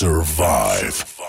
survive.